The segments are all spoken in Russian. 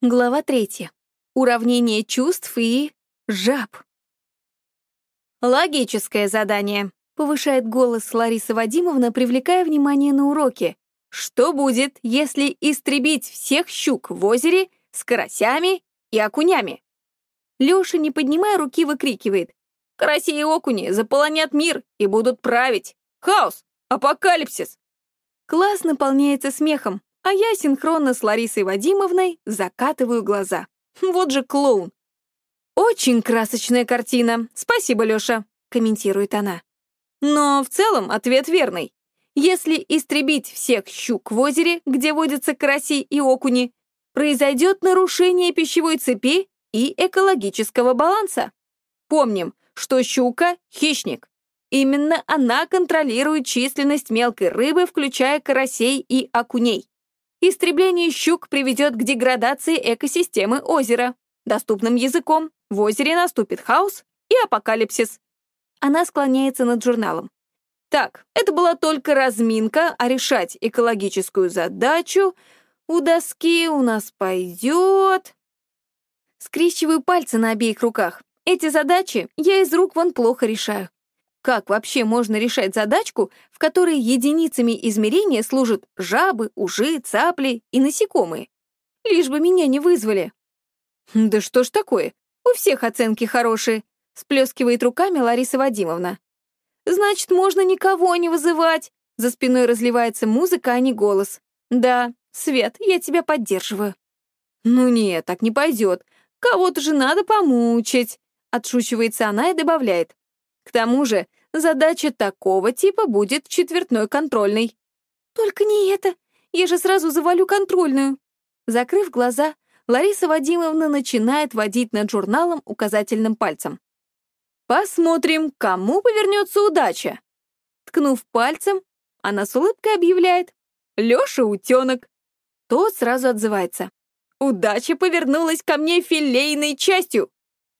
Глава третья. Уравнение чувств и... жаб. Логическое задание. Повышает голос Лариса Вадимовна, привлекая внимание на уроке. Что будет, если истребить всех щук в озере с карасями и окунями? Лёша, не поднимая руки, выкрикивает. Караси и окуни заполонят мир и будут править. Хаос! Апокалипсис! Класс наполняется смехом, а я синхронно с Ларисой Вадимовной закатываю глаза. Вот же клоун. «Очень красочная картина. Спасибо, Лёша», — комментирует она. Но в целом ответ верный. Если истребить всех щук в озере, где водятся караси и окуни, произойдет нарушение пищевой цепи и экологического баланса. Помним, что щука — хищник. Именно она контролирует численность мелкой рыбы, включая карасей и окуней. Истребление щук приведет к деградации экосистемы озера. Доступным языком в озере наступит хаос и апокалипсис. Она склоняется над журналом. Так, это была только разминка, а решать экологическую задачу у доски у нас пойдет... Скрещиваю пальцы на обеих руках. Эти задачи я из рук вон плохо решаю. Как вообще можно решать задачку, в которой единицами измерения служат жабы, ужи, цапли и насекомые? Лишь бы меня не вызвали. Да что ж такое? У всех оценки хорошие, сплескивает руками Лариса Вадимовна. Значит, можно никого не вызывать. За спиной разливается музыка, а не голос. Да, Свет, я тебя поддерживаю. Ну нет, так не пойдет. Кого-то же надо помучить. Отшучивается она и добавляет. К тому же, задача такого типа будет четвертной контрольной. Только не это. Я же сразу завалю контрольную. Закрыв глаза, Лариса Вадимовна начинает водить над журналом указательным пальцем. Посмотрим, кому повернется удача. Ткнув пальцем, она с улыбкой объявляет «Лёша утёнок». Тот сразу отзывается. «Удача повернулась ко мне филейной частью».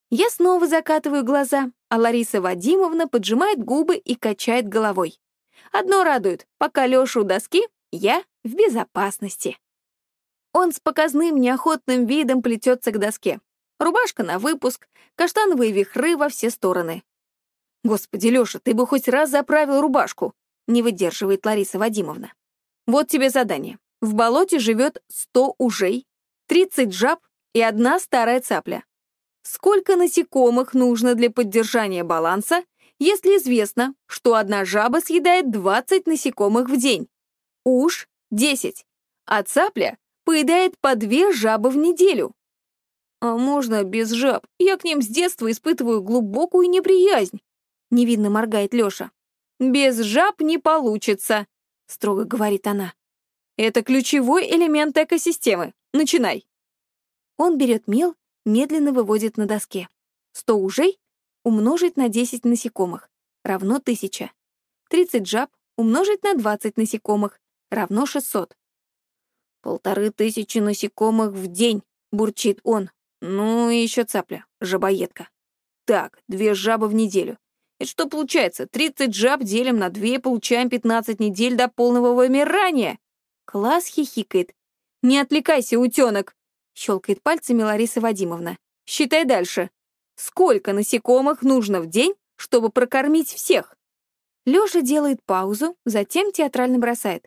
Я снова закатываю глаза, а Лариса Вадимовна поджимает губы и качает головой. Одно радует, пока Лёша у доски, я в безопасности. Он с показным неохотным видом плетется к доске. Рубашка на выпуск, каштановые вихры во все стороны. «Господи, Лёша, ты бы хоть раз заправил рубашку!» — не выдерживает Лариса Вадимовна. «Вот тебе задание. В болоте живет 100 ужей, 30 жаб и одна старая цапля сколько насекомых нужно для поддержания баланса, если известно, что одна жаба съедает 20 насекомых в день, уж 10, а цапля поедает по две жабы в неделю. А можно без жаб? Я к ним с детства испытываю глубокую неприязнь. Невинно моргает Лёша. Без жаб не получится, строго говорит она. Это ключевой элемент экосистемы. Начинай. Он берет мел медленно выводит на доске. 100 ужей умножить на 10 насекомых равно 1000. 30 жаб умножить на 20 насекомых равно 600. «Полторы тысячи насекомых в день», — бурчит он. «Ну и еще цапля, жабоедка. Так, две жабы в неделю. Это что получается? 30 жаб делим на 2, получаем 15 недель до полного вымирания. Класс хихикает. Не отвлекайся, утенок. Щелкает пальцами Лариса Вадимовна. Считай дальше. Сколько насекомых нужно в день, чтобы прокормить всех? Лёша делает паузу, затем театрально бросает.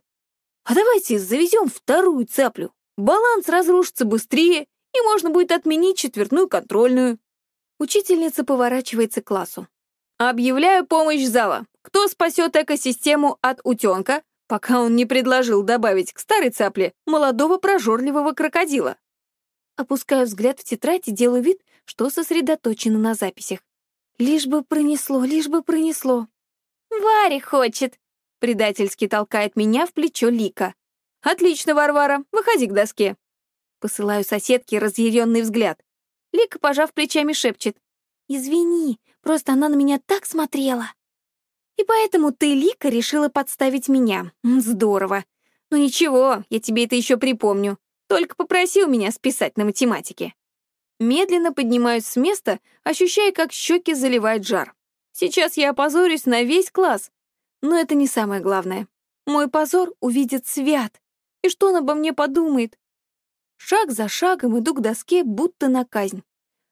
А давайте завезем вторую цаплю. Баланс разрушится быстрее, и можно будет отменить четвертную контрольную. Учительница поворачивается к классу. Объявляю помощь зала. Кто спасет экосистему от утенка, пока он не предложил добавить к старой цапле молодого прожорливого крокодила? Опускаю взгляд в тетрадь и делаю вид, что сосредоточена на записях. Лишь бы пронесло, лишь бы пронесло. «Варя хочет!» — предательски толкает меня в плечо Лика. «Отлично, Варвара, выходи к доске!» Посылаю соседке разъяренный взгляд. Лика, пожав плечами, шепчет. «Извини, просто она на меня так смотрела!» «И поэтому ты, Лика, решила подставить меня. Здорово. Ну ничего, я тебе это еще припомню. Только попросил меня списать на математике. Медленно поднимаюсь с места, ощущая, как щеки заливает жар. Сейчас я опозорюсь на весь класс. Но это не самое главное. Мой позор увидит Свят. И что он обо мне подумает? Шаг за шагом иду к доске, будто на казнь.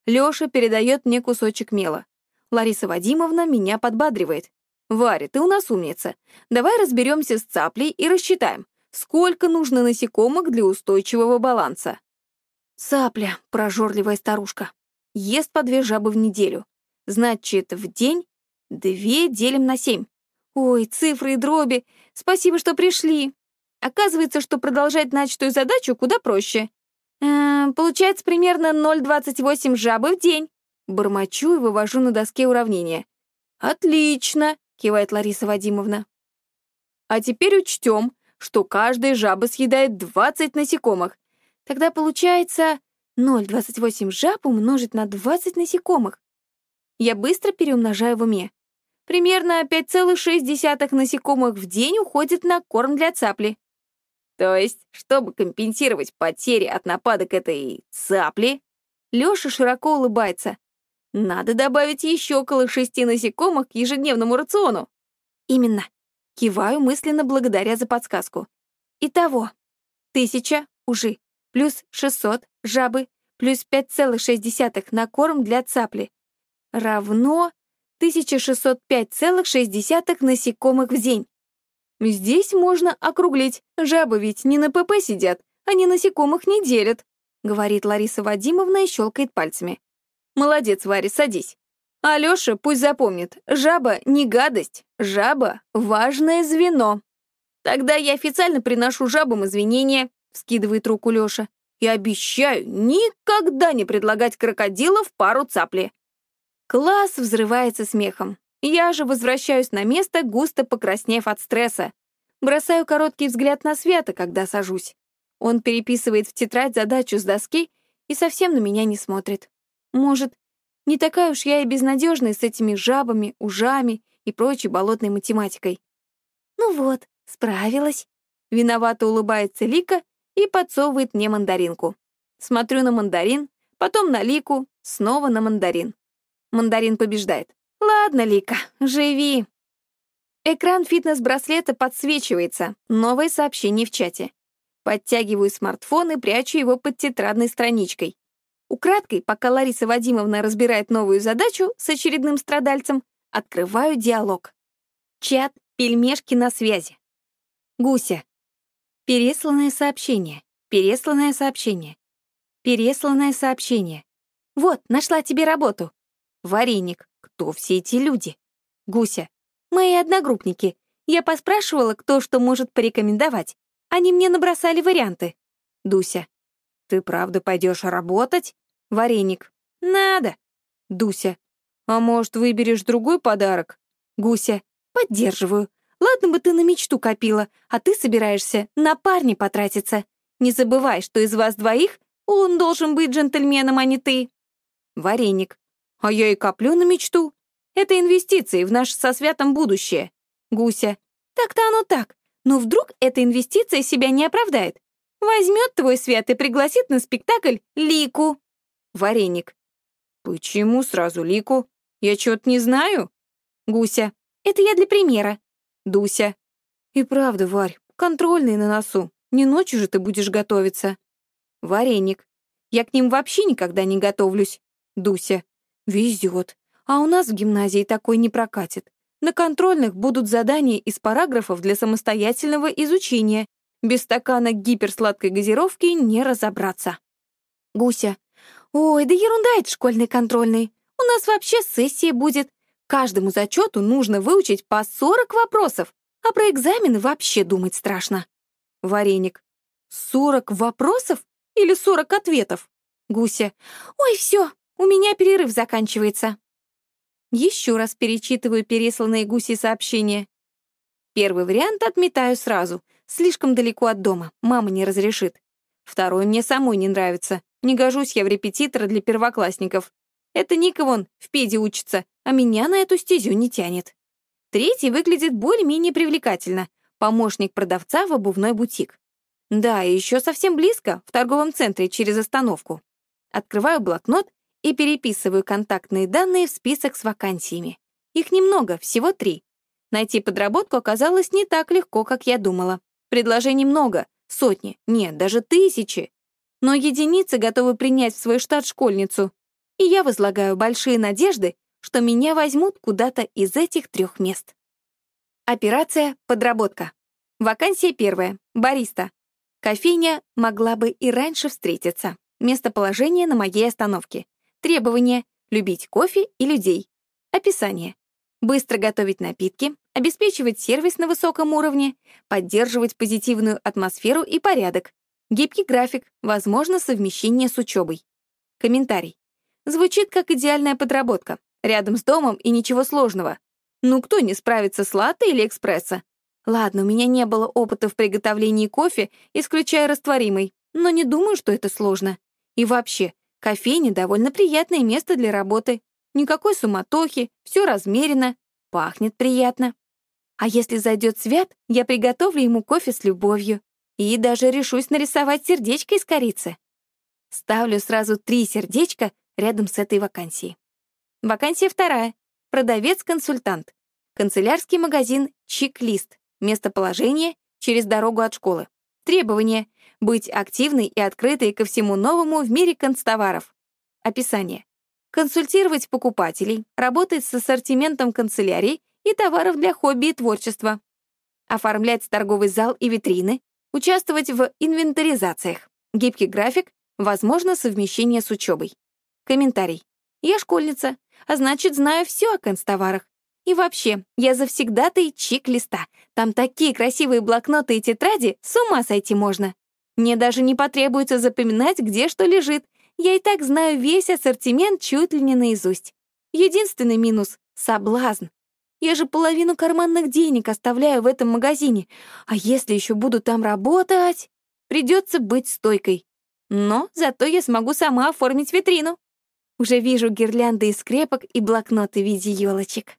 Лёша передает мне кусочек мела. Лариса Вадимовна меня подбадривает. «Варя, ты у нас умница. Давай разберемся с цаплей и рассчитаем, сколько нужно насекомых для устойчивого баланса». Цапля, прожорливая старушка, ест по две жабы в неделю. Значит, в день две делим на семь. Ой, цифры и дроби, спасибо, что пришли. Оказывается, что продолжать начатую задачу куда проще. Э, получается примерно 0,28 жабы в день. Бормочу и вывожу на доске уравнение. «Отлично!» — кивает Лариса Вадимовна. «А теперь учтем, что каждая жаба съедает 20 насекомых. Тогда получается 0,28 жаб умножить на 20 насекомых. Я быстро переумножаю в уме. Примерно 5,6 насекомых в день уходит на корм для цапли. То есть, чтобы компенсировать потери от нападок этой цапли, Лёша широко улыбается. Надо добавить еще около шести насекомых к ежедневному рациону. Именно. Киваю мысленно благодаря за подсказку. Итого, тысяча ужи, плюс 600 жабы, плюс 5,6 на корм для цапли, равно 1605,6 насекомых в день. Здесь можно округлить, жабы ведь не на ПП сидят, они насекомых не делят, говорит Лариса Вадимовна и щелкает пальцами. Молодец, Варя, садись. Алёша пусть запомнит, жаба не гадость, жаба — важное звено. Тогда я официально приношу жабам извинения, скидывает руку Лёша, и обещаю никогда не предлагать крокодилов пару цапли. Класс взрывается смехом. Я же возвращаюсь на место, густо покраснев от стресса. Бросаю короткий взгляд на Света, когда сажусь. Он переписывает в тетрадь задачу с доски и совсем на меня не смотрит. Может, не такая уж я и безнадежная с этими жабами, ужами и прочей болотной математикой. Ну вот, справилась. Виновато улыбается Лика и подсовывает мне мандаринку. Смотрю на мандарин, потом на Лику, снова на мандарин. Мандарин побеждает. «Ладно, Лика, живи». Экран фитнес-браслета подсвечивается. Новое сообщение в чате. Подтягиваю смартфон и прячу его под тетрадной страничкой. Украдкой, пока Лариса Вадимовна разбирает новую задачу с очередным страдальцем, открываю диалог. Чат «Пельмешки на связи». Гуся. Пересланное сообщение. Пересланное сообщение. Пересланное сообщение. Вот, нашла тебе работу. Вареник. Кто все эти люди? Гуся. Мои одногруппники. Я поспрашивала, кто что может порекомендовать. Они мне набросали варианты. Дуся. Ты правда пойдешь работать? Вареник. Надо. Дуся. А может, выберешь другой подарок? Гуся. Поддерживаю. Ладно бы ты на мечту копила, а ты собираешься на парня потратиться. Не забывай, что из вас двоих он должен быть джентльменом, а не ты. Вареник. А я и коплю на мечту. Это инвестиции в наше со святом будущее. Гуся. Так-то оно так. Но вдруг эта инвестиция себя не оправдает? Возьмет твой свят и пригласит на спектакль Лику. Вареник. Почему сразу Лику? Я чего-то не знаю. Гуся. Это я для примера. Дуся. И правда, Варь, контрольный на носу. Не ночью же ты будешь готовиться. Вареник. Я к ним вообще никогда не готовлюсь. Дуся. Везет. А у нас в гимназии такой не прокатит. На контрольных будут задания из параграфов для самостоятельного изучения. Без стакана гиперсладкой газировки не разобраться. Гуся. Ой, да ерунда это школьный контрольный. У нас вообще сессия будет. Каждому зачету нужно выучить по 40 вопросов, а про экзамены вообще думать страшно. Вареник. 40 вопросов или 40 ответов? Гуся. Ой, все, у меня перерыв заканчивается. Еще раз перечитываю пересланные гуси сообщения. Первый вариант отметаю сразу. Слишком далеко от дома, мама не разрешит. Второй мне самой не нравится. Не гожусь я в репетитора для первоклассников. Это Ника вон в педе учится, а меня на эту стезю не тянет. Третий выглядит более-менее привлекательно. Помощник продавца в обувной бутик. Да, и еще совсем близко, в торговом центре, через остановку. Открываю блокнот и переписываю контактные данные в список с вакансиями. Их немного, всего три. Найти подработку оказалось не так легко, как я думала. Предложений много, сотни, нет, даже тысячи. но единицы готовы принять в свой штат школьницу. И я возлагаю большие надежды, что меня возьмут куда-то из этих трех мест. Операция «Подработка». Вакансия первая. Бариста. Кофейня могла бы и раньше встретиться. Местоположение на моей остановке. Требования — любить кофе и людей. Описание. Быстро готовить напитки, обеспечивать сервис на высоком уровне, поддерживать позитивную атмосферу и порядок. Гибкий график, возможно совмещение с учебой. Комментарий. Звучит как идеальная подработка. Рядом с домом и ничего сложного. Ну кто не справится с латте или экспрессо? Ладно, у меня не было опыта в приготовлении кофе, исключая растворимый, но не думаю, что это сложно. И вообще, кофейня — довольно приятное место для работы. Никакой суматохи, все размерено, пахнет приятно. А если зайдет Свят, я приготовлю ему кофе с любовью. И даже решусь нарисовать сердечко из корицы. Ставлю сразу три сердечка рядом с этой вакансией. Вакансия вторая. Продавец-консультант. Канцелярский магазин «Чек-лист». Местоположение — через дорогу от школы. Требования — быть активной и открытой ко всему новому в мире констоваров. Описание. Консультировать покупателей, работать с ассортиментом канцелярий и товаров для хобби и творчества. Оформлять торговый зал и витрины, участвовать в инвентаризациях. Гибкий график, возможно совмещение с учебой. Комментарий. Я школьница, а значит, знаю все о констоварах. И вообще, я завсегда-то и чек-листа. Там такие красивые блокноты и тетради, с ума сойти можно. Мне даже не потребуется запоминать, где что лежит. Я и так знаю весь ассортимент чуть ли не наизусть. Единственный минус — соблазн. Я же половину карманных денег оставляю в этом магазине. А если еще буду там работать, придется быть стойкой. Но зато я смогу сама оформить витрину. Уже вижу гирлянды из скрепок и блокноты в виде елочек.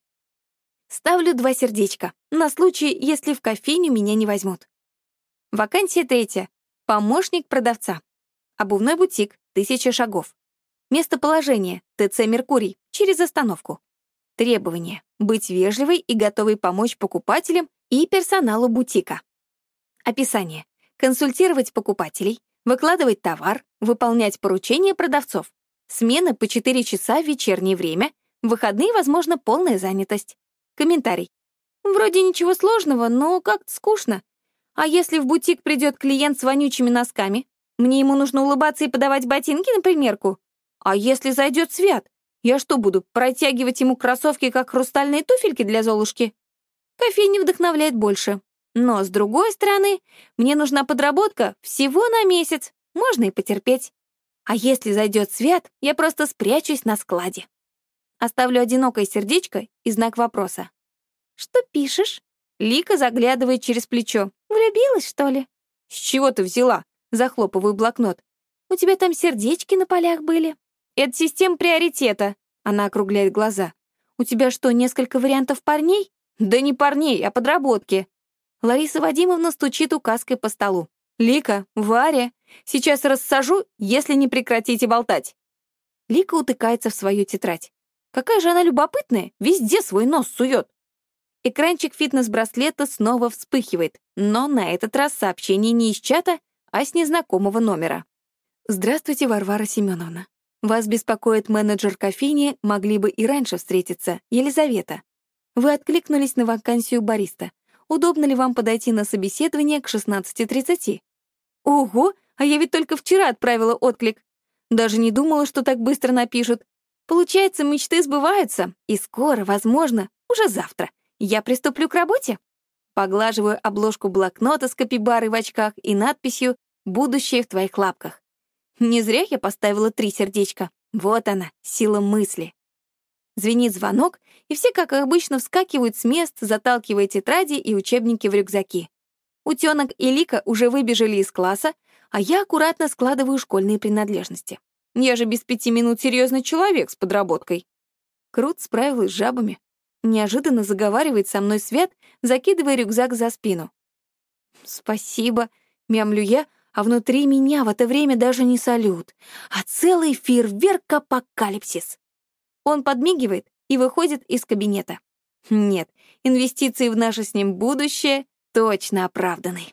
Ставлю два сердечка, на случай, если в кофейню меня не возьмут. Вакансия третья. Помощник продавца. Обувной бутик, тысяча шагов. Местоположение, ТЦ «Меркурий», через остановку. Требования — быть вежливой и готовой помочь покупателям и персоналу бутика. Описание. Консультировать покупателей, выкладывать товар, выполнять поручения продавцов. Смена по 4 часа в вечернее время, в выходные, возможно, полная занятость. Комментарий. Вроде ничего сложного, но как-то скучно. А если в бутик придет клиент с вонючими носками? Мне ему нужно улыбаться и подавать ботинки на примерку? А если зайдет Свят? Я что, буду протягивать ему кроссовки, как хрустальные туфельки для Золушки? Кофейня вдохновляет больше. Но, с другой стороны, мне нужна подработка всего на месяц. Можно и потерпеть. А если зайдет Свят, я просто спрячусь на складе. Оставлю одинокое сердечко и знак вопроса. «Что пишешь?» Лика заглядывает через плечо. «Влюбилась, что ли?» «С чего ты взяла?» Захлопываю блокнот. «У тебя там сердечки на полях были?» «Это система приоритета», — она округляет глаза. «У тебя что, несколько вариантов парней?» «Да не парней, а подработки». Лариса Вадимовна стучит указкой по столу. «Лика, Варя, сейчас рассажу, если не прекратите болтать». Лика утыкается в свою тетрадь. Какая же она любопытная, везде свой нос сует. Экранчик фитнес-браслета снова вспыхивает, но на этот раз сообщение не из чата, а с незнакомого номера. «Здравствуйте, Варвара Семеновна. Вас беспокоит менеджер кофейни, могли бы и раньше встретиться, Елизавета. Вы откликнулись на вакансию бариста. Удобно ли вам подойти на собеседование к 16.30? Ого, а я ведь только вчера отправила отклик. Даже не думала, что так быстро напишут. Получается, мечты сбываются, и скоро, возможно, уже завтра, я приступлю к работе. Поглаживаю обложку блокнота с капибарой в очках и надписью «Будущее в твоих лапках». Не зря я поставила три сердечка. Вот она, сила мысли. Звенит звонок, и все, как обычно, вскакивают с мест, заталкивая тетради и учебники в рюкзаки. Утенок и Лика уже выбежали из класса, а я аккуратно складываю школьные принадлежности. Я же без пяти минут серьезный человек с подработкой. Крут справилась с жабами. Неожиданно заговаривает со мной Свят, закидывая рюкзак за спину. «Спасибо», — мямлю я, а внутри меня в это время даже не салют, а целый фейерверк апокалипсис. Он подмигивает и выходит из кабинета. Нет, инвестиции в наше с ним будущее точно оправданы.